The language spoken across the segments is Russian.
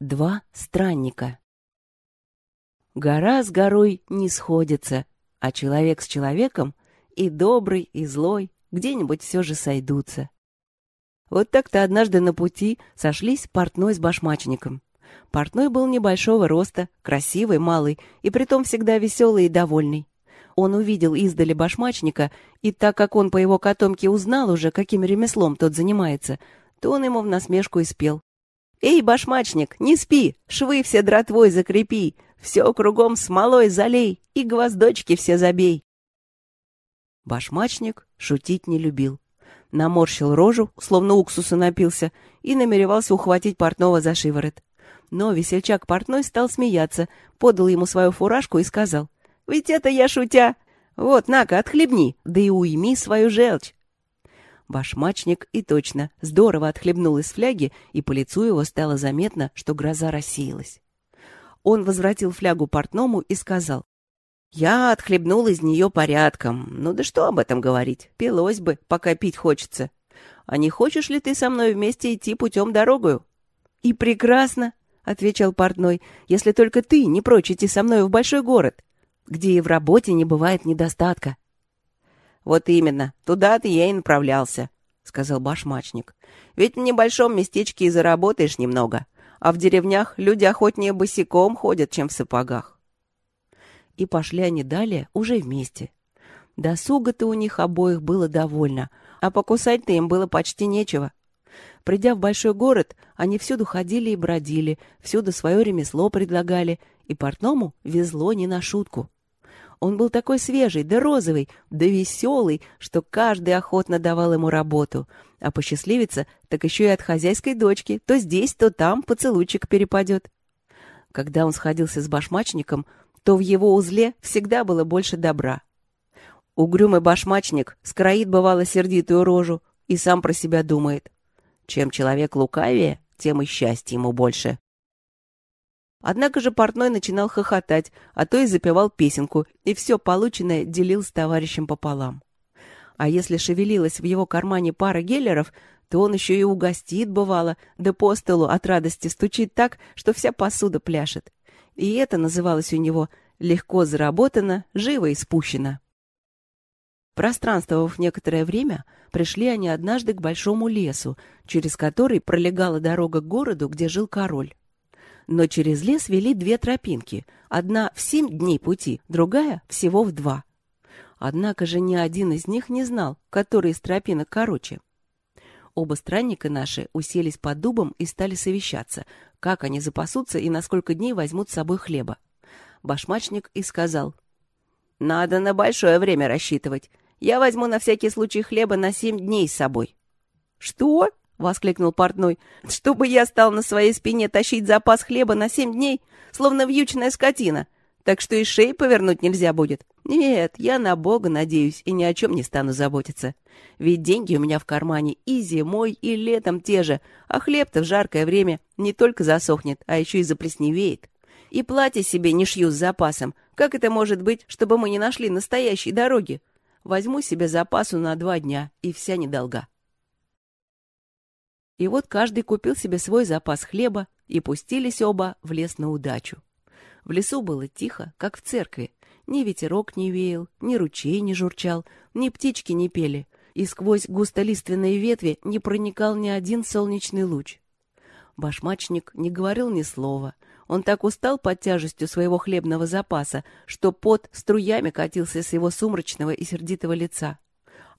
Два странника. Гора с горой не сходится, а человек с человеком и добрый, и злой где-нибудь все же сойдутся. Вот так-то однажды на пути сошлись портной с башмачником. Портной был небольшого роста, красивый, малый, и притом всегда веселый и довольный. Он увидел издали башмачника, и так как он по его котомке узнал уже, каким ремеслом тот занимается, то он ему в насмешку и спел. «Эй, башмачник, не спи, швы все дратвой закрепи, все кругом смолой залей и гвоздочки все забей». Башмачник шутить не любил. Наморщил рожу, словно уксуса напился, и намеревался ухватить портного за шиворот. Но весельчак портной стал смеяться, подал ему свою фуражку и сказал, «Ведь это я шутя! Вот, на-ка, отхлебни, да и уйми свою желчь!» Башмачник и точно здорово отхлебнул из фляги, и по лицу его стало заметно, что гроза рассеялась. Он возвратил флягу портному и сказал. «Я отхлебнул из нее порядком. Ну да что об этом говорить? Пилось бы, пока пить хочется. А не хочешь ли ты со мной вместе идти путем дорогою?» «И прекрасно», — отвечал портной, «если только ты не прочь идти со мной в большой город, где и в работе не бывает недостатка». «Вот именно, туда-то я и направлялся», — сказал башмачник. «Ведь в небольшом местечке и заработаешь немного, а в деревнях люди охотнее босиком ходят, чем в сапогах». И пошли они далее уже вместе. Досуга-то у них обоих было довольно, а покусать-то им было почти нечего. Придя в большой город, они всюду ходили и бродили, всюду свое ремесло предлагали, и портному везло не на шутку. Он был такой свежий, да розовый, да веселый, что каждый охотно давал ему работу. А посчастливиться, так еще и от хозяйской дочки, то здесь, то там поцелуйчик перепадет. Когда он сходился с башмачником, то в его узле всегда было больше добра. Угрюмый башмачник скроит, бывало, сердитую рожу и сам про себя думает. Чем человек лукавее, тем и счастья ему больше. Однако же портной начинал хохотать, а то и запевал песенку, и все полученное делил с товарищем пополам. А если шевелилась в его кармане пара геллеров, то он еще и угостит, бывало, да по столу от радости стучит так, что вся посуда пляшет. И это называлось у него «легко заработано, живо и спущено». Пространствовав некоторое время, пришли они однажды к большому лесу, через который пролегала дорога к городу, где жил король но через лес вели две тропинки, одна в семь дней пути, другая всего в два. Однако же ни один из них не знал, который из тропинок короче. Оба странника наши уселись под дубом и стали совещаться, как они запасутся и на сколько дней возьмут с собой хлеба. Башмачник и сказал, «Надо на большое время рассчитывать. Я возьму на всякий случай хлеба на семь дней с собой». «Что?» — воскликнул портной. «Чтобы я стал на своей спине тащить запас хлеба на семь дней, словно вьючная скотина, так что и шеи повернуть нельзя будет. Нет, я на Бога надеюсь и ни о чем не стану заботиться. Ведь деньги у меня в кармане и зимой, и летом те же, а хлеб-то в жаркое время не только засохнет, а еще и заплесневеет. И платье себе не шью с запасом. Как это может быть, чтобы мы не нашли настоящей дороги? Возьму себе запасу на два дня, и вся недолга». И вот каждый купил себе свой запас хлеба, и пустились оба в лес на удачу. В лесу было тихо, как в церкви. Ни ветерок не веял, ни ручей не журчал, ни птички не пели, и сквозь густолиственные ветви не проникал ни один солнечный луч. Башмачник не говорил ни слова. Он так устал под тяжестью своего хлебного запаса, что пот струями катился с его сумрачного и сердитого лица.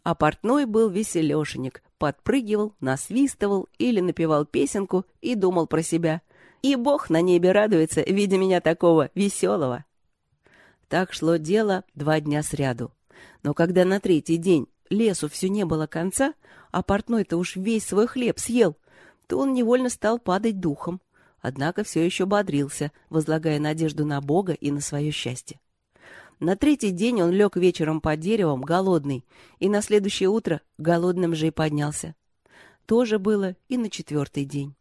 А портной был веселешенек, подпрыгивал, насвистывал или напевал песенку и думал про себя. И Бог на небе радуется, видя меня такого веселого. Так шло дело два дня сряду. Но когда на третий день лесу все не было конца, а портной-то уж весь свой хлеб съел, то он невольно стал падать духом. Однако все еще бодрился, возлагая надежду на Бога и на свое счастье. На третий день он лег вечером под деревом, голодный, и на следующее утро голодным же и поднялся. То же было и на четвертый день.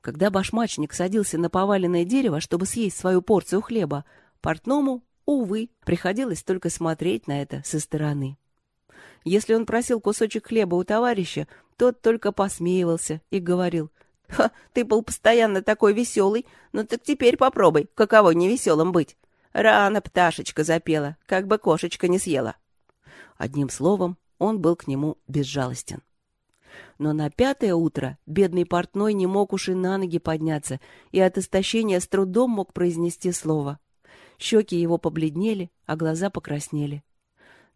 Когда башмачник садился на поваленное дерево, чтобы съесть свою порцию хлеба, портному, увы, приходилось только смотреть на это со стороны. Если он просил кусочек хлеба у товарища, тот только посмеивался и говорил, Ха, ты был постоянно такой веселый, ну так теперь попробуй, каково невеселым быть. Рано пташечка запела, как бы кошечка не съела. Одним словом, он был к нему безжалостен. Но на пятое утро бедный портной не мог уж и на ноги подняться, и от истощения с трудом мог произнести слово. Щеки его побледнели, а глаза покраснели.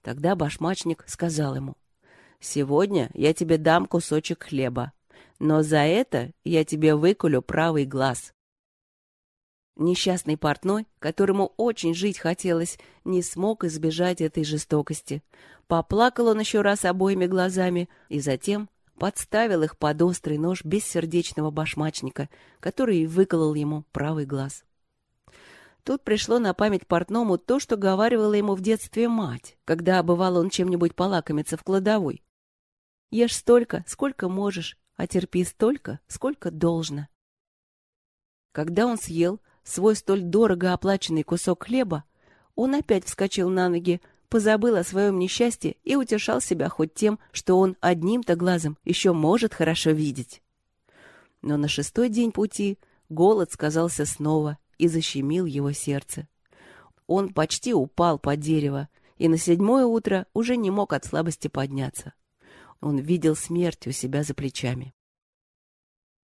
Тогда башмачник сказал ему, «Сегодня я тебе дам кусочек хлеба, но за это я тебе выкулю правый глаз». Несчастный портной, которому очень жить хотелось, не смог избежать этой жестокости. Поплакал он еще раз обоими глазами и затем подставил их под острый нож бессердечного башмачника, который выколол ему правый глаз. Тут пришло на память портному то, что говаривала ему в детстве мать, когда бывал он чем-нибудь полакомиться в кладовой. «Ешь столько, сколько можешь, а терпи столько, сколько должно». Когда он съел свой столь дорого оплаченный кусок хлеба, он опять вскочил на ноги, позабыл о своем несчастье и утешал себя хоть тем, что он одним-то глазом еще может хорошо видеть. Но на шестой день пути голод сказался снова и защемил его сердце. Он почти упал под дерево, и на седьмое утро уже не мог от слабости подняться. Он видел смерть у себя за плечами.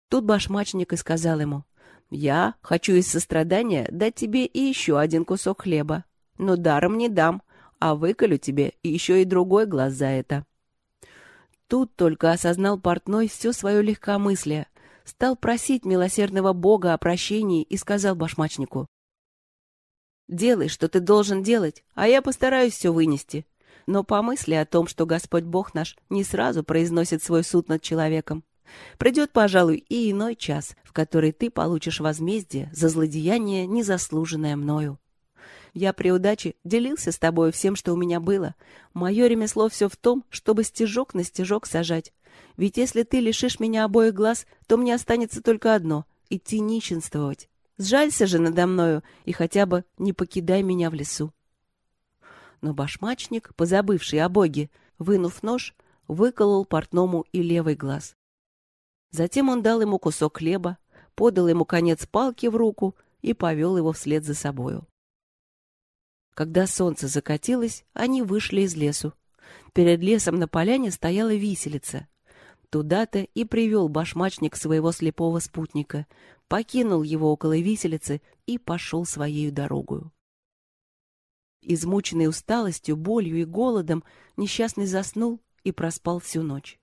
Тут башмачник и сказал ему, «Я хочу из сострадания дать тебе и еще один кусок хлеба, но даром не дам, а выколю тебе еще и другой глаз за это. Тут только осознал портной все свое легкомыслие, стал просить милосердного Бога о прощении и сказал башмачнику. «Делай, что ты должен делать, а я постараюсь все вынести. Но помысли о том, что Господь Бог наш не сразу произносит свой суд над человеком. Придет, пожалуй, и иной час, в который ты получишь возмездие за злодеяние, незаслуженное мною. Я при удаче делился с тобой всем, что у меня было. Мое ремесло все в том, чтобы стежок на стежок сажать. Ведь если ты лишишь меня обоих глаз, то мне останется только одно — идти нищенствовать. Сжалься же надо мною и хотя бы не покидай меня в лесу. Но башмачник, позабывший о боге, вынув нож, выколол портному и левый глаз. Затем он дал ему кусок хлеба, подал ему конец палки в руку и повел его вслед за собою. Когда солнце закатилось, они вышли из лесу. Перед лесом на поляне стояла виселица. Туда-то и привел башмачник своего слепого спутника, покинул его около виселицы и пошел своею дорогою. Измученный усталостью, болью и голодом, несчастный заснул и проспал всю ночь.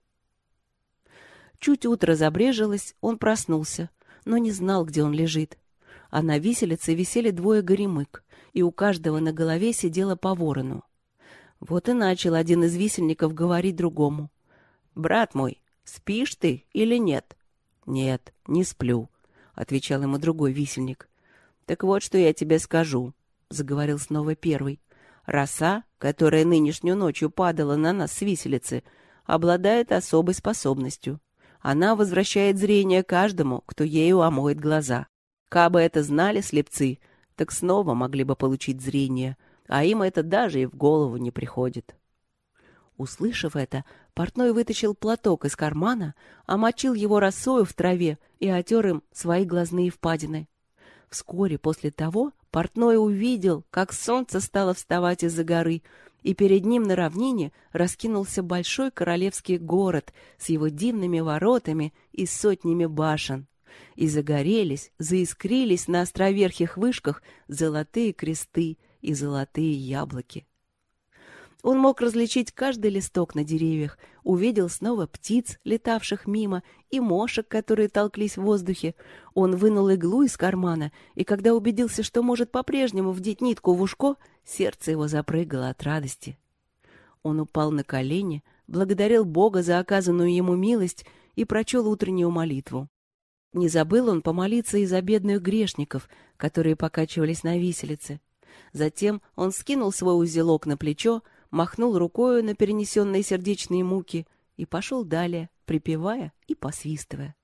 Чуть утро забрежилось, он проснулся, но не знал, где он лежит. А на виселице висели двое горемык и у каждого на голове сидело по ворону. Вот и начал один из висельников говорить другому. «Брат мой, спишь ты или нет?» «Нет, не сплю», — отвечал ему другой висельник. «Так вот, что я тебе скажу», — заговорил снова первый. «Роса, которая нынешнюю ночью падала на нас с виселицы, обладает особой способностью. Она возвращает зрение каждому, кто ею омоет глаза. Кабы это знали слепцы, так снова могли бы получить зрение, а им это даже и в голову не приходит. Услышав это, портной вытащил платок из кармана, омочил его росою в траве и отер им свои глазные впадины. Вскоре после того портной увидел, как солнце стало вставать из-за горы, и перед ним на равнине раскинулся большой королевский город с его дивными воротами и сотнями башен и загорелись, заискрились на островерхих вышках золотые кресты и золотые яблоки. Он мог различить каждый листок на деревьях, увидел снова птиц, летавших мимо, и мошек, которые толклись в воздухе. Он вынул иглу из кармана, и когда убедился, что может по-прежнему вдеть нитку в ушко, сердце его запрыгало от радости. Он упал на колени, благодарил Бога за оказанную ему милость и прочел утреннюю молитву. Не забыл он помолиться и за бедных грешников, которые покачивались на виселице. Затем он скинул свой узелок на плечо, махнул рукою на перенесенные сердечные муки и пошел далее, припевая и посвистывая.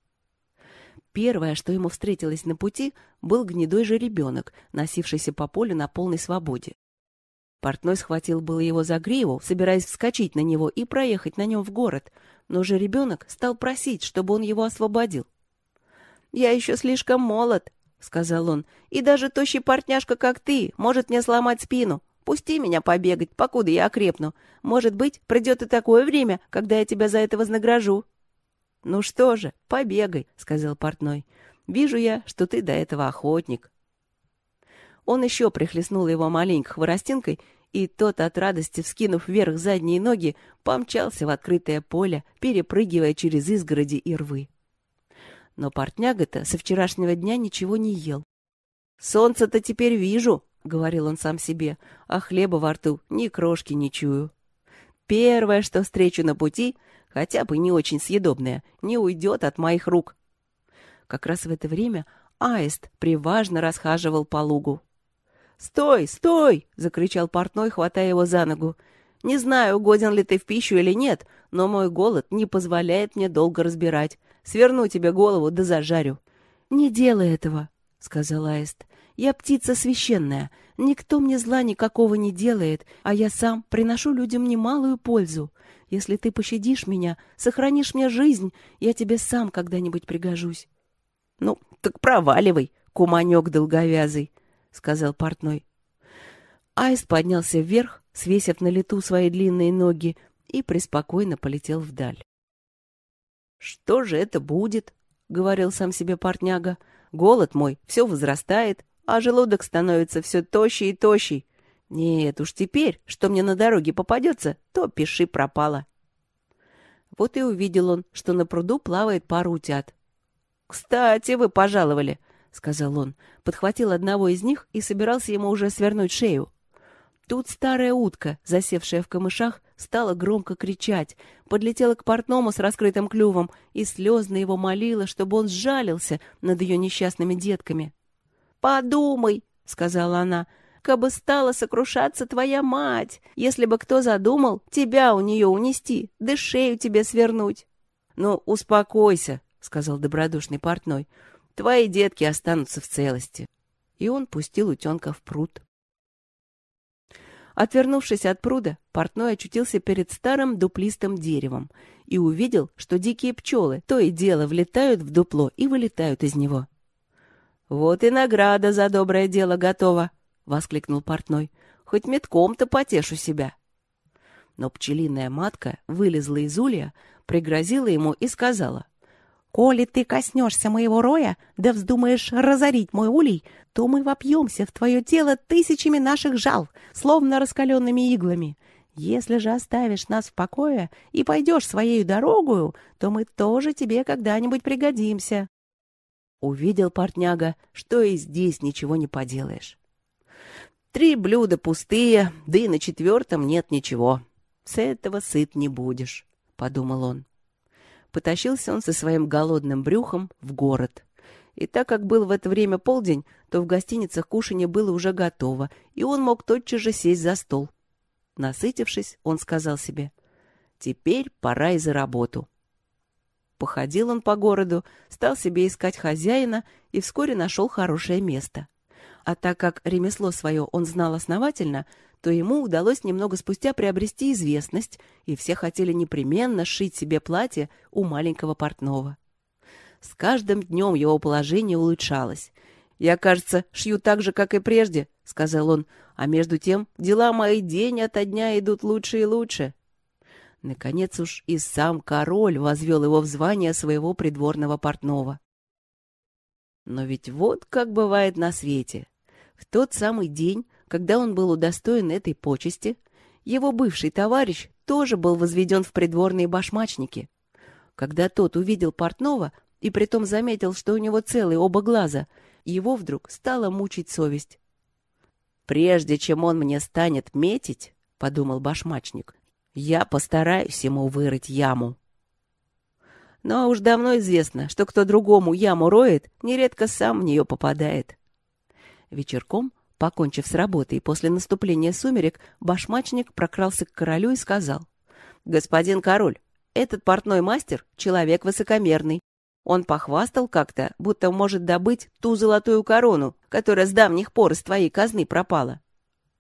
Первое, что ему встретилось на пути, был гнедой же ребенок, носившийся по полю на полной свободе. Портной схватил было его за гриву, собираясь вскочить на него и проехать на нем в город, но же ребенок стал просить, чтобы он его освободил. «Я еще слишком молод», — сказал он, — «и даже тощий портняшка, как ты, может мне сломать спину. Пусти меня побегать, покуда я окрепну. Может быть, придет и такое время, когда я тебя за это вознагражу». «Ну что же, побегай», — сказал портной. «Вижу я, что ты до этого охотник». Он еще прихлестнул его маленькой хворостинкой, и тот от радости, вскинув вверх задние ноги, помчался в открытое поле, перепрыгивая через изгороди и рвы. Но портняга-то со вчерашнего дня ничего не ел. «Солнце-то теперь вижу», — говорил он сам себе, — «а хлеба во рту ни крошки не чую. Первое, что встречу на пути, хотя бы не очень съедобное, не уйдет от моих рук». Как раз в это время аист приважно расхаживал по лугу. «Стой, стой!» — закричал портной, хватая его за ногу. «Не знаю, годен ли ты в пищу или нет, но мой голод не позволяет мне долго разбирать. Сверну тебе голову да зажарю». «Не делай этого», — сказал Аист. «Я птица священная. Никто мне зла никакого не делает, а я сам приношу людям немалую пользу. Если ты пощадишь меня, сохранишь мне жизнь, я тебе сам когда-нибудь пригожусь». «Ну, так проваливай, куманек долговязый», — сказал портной. Аист поднялся вверх, свесив на лету свои длинные ноги, и преспокойно полетел вдаль. «Что же это будет?» — говорил сам себе портняга. «Голод мой все возрастает, а желудок становится все тоще и тощий. Нет уж теперь, что мне на дороге попадется, то пиши пропало». Вот и увидел он, что на пруду плавает пара утят. «Кстати, вы пожаловали», — сказал он, подхватил одного из них и собирался ему уже свернуть шею. Тут старая утка, засевшая в камышах, стала громко кричать, подлетела к портному с раскрытым клювом и слезно его молила, чтобы он сжалился над ее несчастными детками. «Подумай», — сказала она, — «кабы стала сокрушаться твоя мать, если бы кто задумал тебя у нее унести, да шею тебе свернуть». «Ну, успокойся», — сказал добродушный портной, — Твои детки останутся в целости. И он пустил утенка в пруд. Отвернувшись от пруда, портной очутился перед старым дуплистым деревом и увидел, что дикие пчелы то и дело влетают в дупло и вылетают из него. «Вот и награда за доброе дело готова!» — воскликнул портной. «Хоть метком-то потешу себя!» Но пчелиная матка вылезла из улья, пригрозила ему и сказала. Коли ты коснешься моего роя, да вздумаешь разорить мой улей, то мы вопьемся в твое тело тысячами наших жал, словно раскаленными иглами. Если же оставишь нас в покое и пойдешь своей дорогою, то мы тоже тебе когда-нибудь пригодимся. Увидел портняга, что и здесь ничего не поделаешь. Три блюда пустые, да и на четвертом нет ничего. С этого сыт не будешь, — подумал он потащился он со своим голодным брюхом в город. И так как был в это время полдень, то в гостиницах кушанье было уже готово, и он мог тотчас же сесть за стол. Насытившись, он сказал себе, «Теперь пора и за работу». Походил он по городу, стал себе искать хозяина и вскоре нашел хорошее место. А так как ремесло свое он знал основательно, то ему удалось немного спустя приобрести известность, и все хотели непременно сшить себе платье у маленького портного. С каждым днем его положение улучшалось. «Я, кажется, шью так же, как и прежде», — сказал он, «а между тем дела мои день ото дня идут лучше и лучше». Наконец уж и сам король возвел его в звание своего придворного портного. Но ведь вот как бывает на свете. В тот самый день когда он был удостоен этой почести, его бывший товарищ тоже был возведен в придворные башмачники. Когда тот увидел портного и притом заметил, что у него целые оба глаза, его вдруг стала мучить совесть. «Прежде чем он мне станет метить, — подумал башмачник, — я постараюсь ему вырыть яму». Но уж давно известно, что кто другому яму роет, нередко сам в нее попадает. Вечерком Покончив с работой после наступления сумерек, башмачник прокрался к королю и сказал. «Господин король, этот портной мастер — человек высокомерный. Он похвастал как-то, будто может добыть ту золотую корону, которая с давних пор из твоей казны пропала».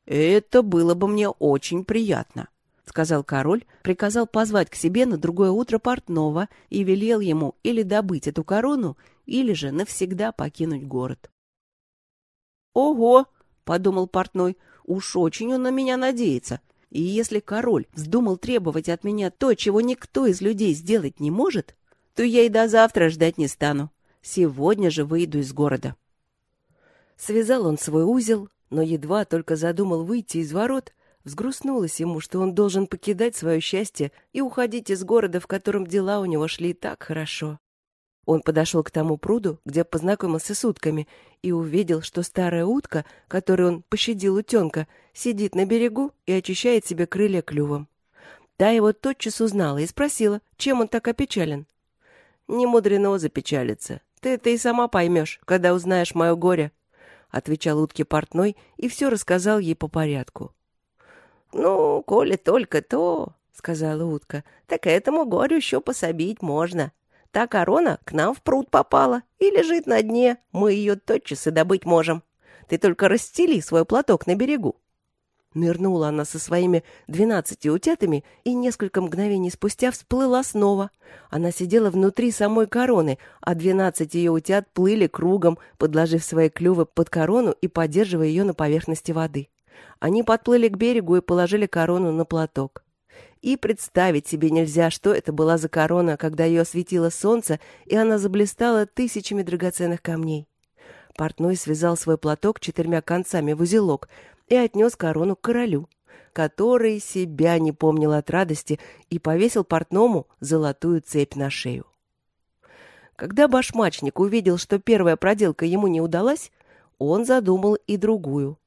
«Это было бы мне очень приятно», — сказал король, приказал позвать к себе на другое утро портного и велел ему или добыть эту корону, или же навсегда покинуть город. «Ого!» — подумал портной. «Уж очень он на меня надеется. И если король вздумал требовать от меня то, чего никто из людей сделать не может, то я и до завтра ждать не стану. Сегодня же выйду из города». Связал он свой узел, но едва только задумал выйти из ворот, взгрустнулось ему, что он должен покидать свое счастье и уходить из города, в котором дела у него шли так хорошо. Он подошел к тому пруду, где познакомился с утками, и увидел, что старая утка, которую он пощадил утенка, сидит на берегу и очищает себе крылья клювом. Та его тотчас узнала и спросила, чем он так опечален. «Не мудрено запечалиться. Ты это и сама поймешь, когда узнаешь мое горе», — отвечал утке портной и все рассказал ей по порядку. «Ну, коли только то», — сказала утка, — «так этому горю еще пособить можно. Та корона к нам в пруд попала и лежит на дне. Мы ее тотчас и добыть можем. Ты только расстели свой платок на берегу. Нырнула она со своими двенадцати утятами и несколько мгновений спустя всплыла снова. Она сидела внутри самой короны, а двенадцать ее утят плыли кругом, подложив свои клювы под корону и поддерживая ее на поверхности воды. Они подплыли к берегу и положили корону на платок. И представить себе нельзя, что это была за корона, когда ее осветило солнце, и она заблистала тысячами драгоценных камней. Портной связал свой платок четырьмя концами в узелок и отнес корону к королю, который себя не помнил от радости и повесил портному золотую цепь на шею. Когда башмачник увидел, что первая проделка ему не удалась, он задумал и другую.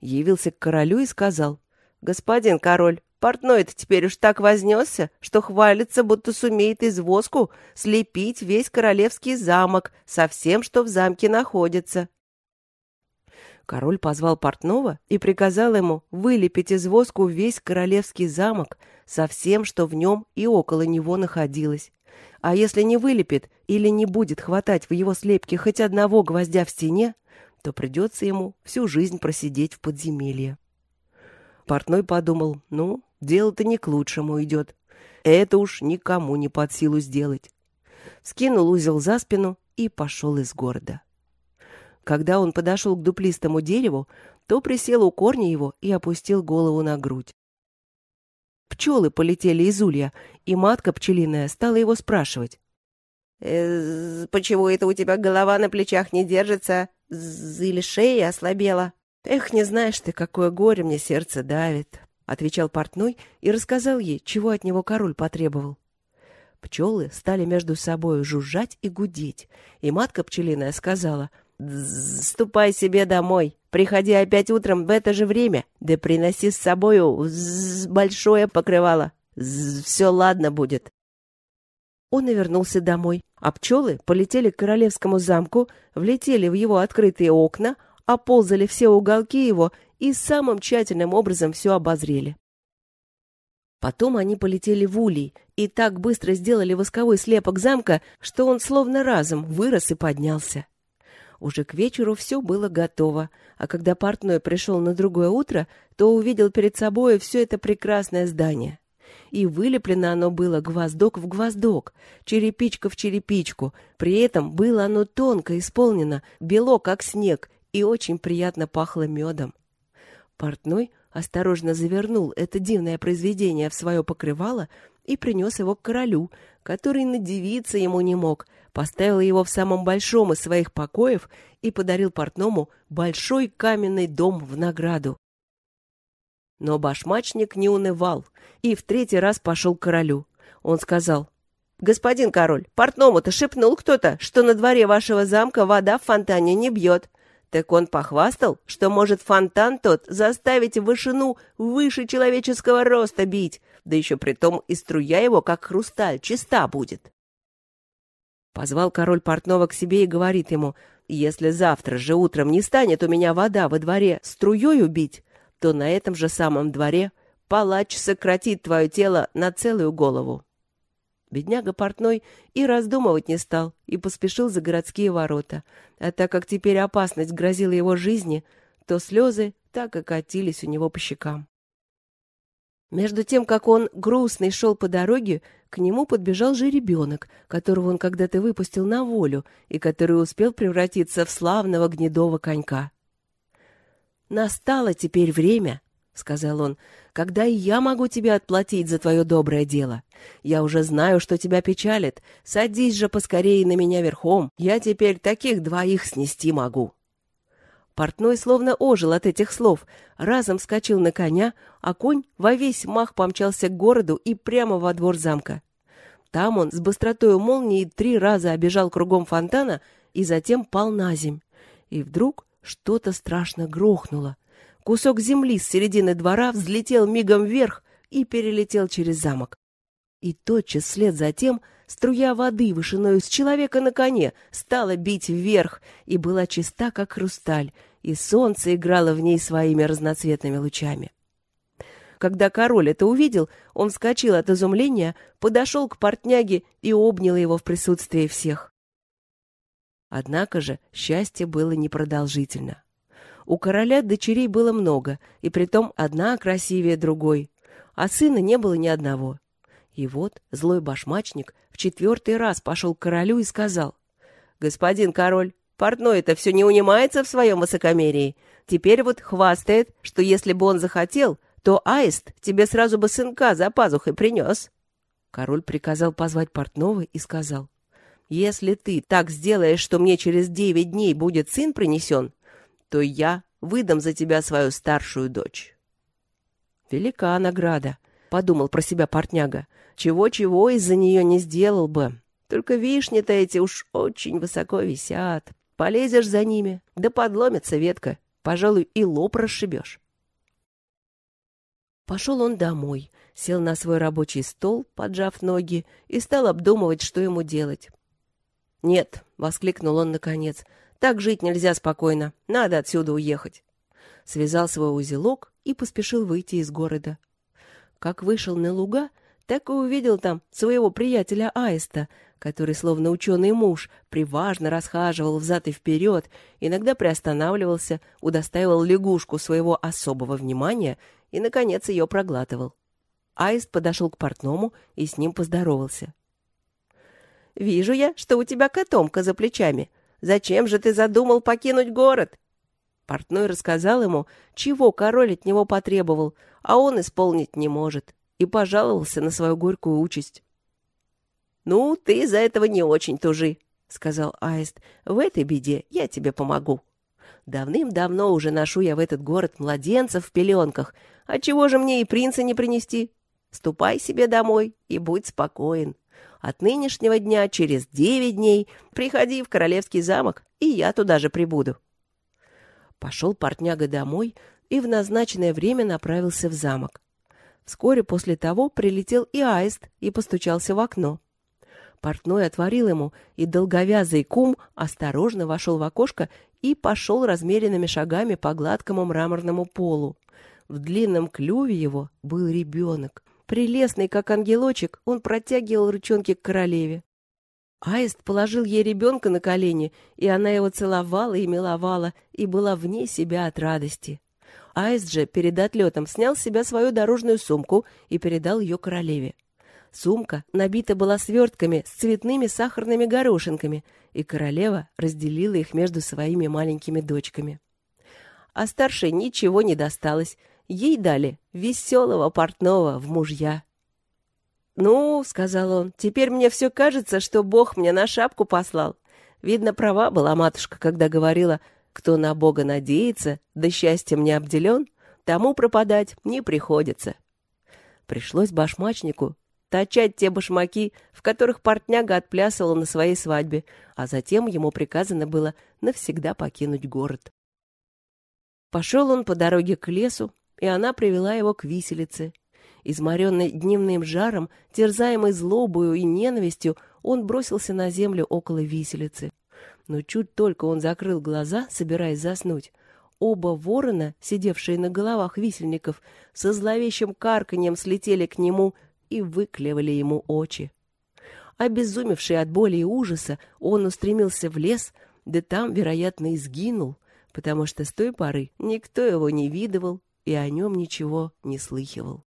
Явился к королю и сказал, «Господин король, Портной-то теперь уж так вознесся, что хвалится, будто сумеет из воску слепить весь королевский замок со всем, что в замке находится. Король позвал портного и приказал ему вылепить из воску весь королевский замок со всем, что в нем и около него находилось. А если не вылепит или не будет хватать в его слепке хоть одного гвоздя в стене, то придется ему всю жизнь просидеть в подземелье. Портной подумал, ну, дело-то не к лучшему идет. Это уж никому не под силу сделать. Скинул узел за спину и пошел из города. Когда он подошел к дуплистому дереву, то присел у корня его и опустил голову на грудь. Пчелы полетели из улья, и матка пчелиная стала его спрашивать. «Э, «Почему это у тебя голова на плечах не держится? Или шея ослабела?» «Эх, не знаешь ты, какое горе мне сердце давит», — отвечал портной и рассказал ей, чего от него король потребовал. Пчелы стали между собой жужжать и гудеть, и матка пчелиная сказала, «Ступай себе домой, приходи опять утром в это же время, да приноси с собою большое покрывало, все ладно будет». Он и вернулся домой, а пчелы полетели к королевскому замку, влетели в его открытые окна, оползали все уголки его и самым тщательным образом все обозрели. Потом они полетели в улей и так быстро сделали восковой слепок замка, что он словно разом вырос и поднялся. Уже к вечеру все было готово, а когда портной пришел на другое утро, то увидел перед собой все это прекрасное здание. И вылеплено оно было гвоздок в гвоздок, черепичка в черепичку, при этом было оно тонко исполнено, бело, как снег, и очень приятно пахло медом. Портной осторожно завернул это дивное произведение в свое покрывало и принес его к королю, который надевиться ему не мог, поставил его в самом большом из своих покоев и подарил портному большой каменный дом в награду. Но башмачник не унывал и в третий раз пошел к королю. Он сказал, «Господин король, портному-то шепнул кто-то, что на дворе вашего замка вода в фонтане не бьет. Так он похвастал, что может фонтан тот заставить вышину выше человеческого роста бить, да еще при том и струя его, как хрусталь, чиста будет. Позвал король портного к себе и говорит ему, «Если завтра же утром не станет у меня вода во дворе струей убить, то на этом же самом дворе палач сократит твое тело на целую голову». Бедняга портной и раздумывать не стал, и поспешил за городские ворота. А так как теперь опасность грозила его жизни, то слезы так и катились у него по щекам. Между тем, как он грустный шел по дороге, к нему подбежал же ребенок, которого он когда-то выпустил на волю и который успел превратиться в славного гнедого конька. «Настало теперь время», — сказал он, — «когда я могу тебе отплатить за твое доброе дело. Я уже знаю, что тебя печалит. Садись же поскорее на меня верхом. Я теперь таких двоих снести могу». Портной словно ожил от этих слов, разом вскочил на коня, а конь во весь мах помчался к городу и прямо во двор замка. Там он с быстротой молнии три раза обежал кругом фонтана и затем пал на земь. И вдруг что-то страшно грохнуло. Кусок земли с середины двора взлетел мигом вверх и перелетел через замок. И тотчас вслед за тем струя воды вышиною с человека на коне стала бить вверх и была чиста, как хрусталь, и солнце играло в ней своими разноцветными лучами. Когда король это увидел, он вскочил от изумления, подошел к портняге и обнял его в присутствии всех. Однако же счастье было непродолжительно. У короля дочерей было много, и притом одна красивее другой, а сына не было ни одного. И вот злой башмачник в четвертый раз пошел к королю и сказал, «Господин король, портной это все не унимается в своем высокомерии. Теперь вот хвастает, что если бы он захотел, то аист тебе сразу бы сынка за пазухой принес». Король приказал позвать портного и сказал, «Если ты так сделаешь, что мне через девять дней будет сын принесен, то я выдам за тебя свою старшую дочь». «Велика награда», — подумал про себя портняга. «Чего-чего из-за нее не сделал бы. Только вишни-то эти уж очень высоко висят. Полезешь за ними, да подломится ветка. Пожалуй, и лоб расшибешь». Пошел он домой, сел на свой рабочий стол, поджав ноги, и стал обдумывать, что ему делать. «Нет», — воскликнул он наконец, — «так жить нельзя спокойно, надо отсюда уехать». Связал свой узелок и поспешил выйти из города. Как вышел на луга, так и увидел там своего приятеля Аиста, который, словно ученый муж, приважно расхаживал взад и вперед, иногда приостанавливался, удостаивал лягушку своего особого внимания и, наконец, ее проглатывал. Аист подошел к портному и с ним поздоровался. «Вижу я, что у тебя котомка за плечами. Зачем же ты задумал покинуть город?» Портной рассказал ему, чего король от него потребовал, а он исполнить не может, и пожаловался на свою горькую участь. «Ну, ты из-за этого не очень тужи», — сказал Аист. «В этой беде я тебе помогу. Давным-давно уже ношу я в этот город младенцев в пеленках. А чего же мне и принца не принести? Ступай себе домой и будь спокоен. От нынешнего дня через девять дней приходи в королевский замок, и я туда же прибуду». Пошел портняга домой и в назначенное время направился в замок. Вскоре после того прилетел и аист и постучался в окно. Портной отворил ему, и долговязый кум осторожно вошел в окошко и пошел размеренными шагами по гладкому мраморному полу. В длинном клюве его был ребенок. Прелестный, как ангелочек, он протягивал ручонки к королеве. Аист положил ей ребенка на колени, и она его целовала и миловала, и была вне себя от радости. Аист же перед отлетом снял с себя свою дорожную сумку и передал ее королеве. Сумка набита была свертками с цветными сахарными горошинками, и королева разделила их между своими маленькими дочками. А старшей ничего не досталось. Ей дали веселого портного в мужья. «Ну, — сказал он, — теперь мне все кажется, что Бог мне на шапку послал. Видно, права была матушка, когда говорила, кто на Бога надеется, да счастьем не обделен, тому пропадать не приходится. Пришлось башмачнику точать те башмаки, в которых портняга отплясывала на своей свадьбе, а затем ему приказано было навсегда покинуть город. Пошел он по дороге к лесу, и она привела его к виселице. Изморенный дневным жаром, терзаемый злобою и ненавистью, он бросился на землю около виселицы. Но чуть только он закрыл глаза, собираясь заснуть, оба ворона, сидевшие на головах висельников, со зловещим карканьем слетели к нему и выклевали ему очи. Обезумевший от боли и ужаса, он устремился в лес, да там, вероятно, и сгинул, потому что с той поры никто его не видывал и о нем ничего не слыхивал.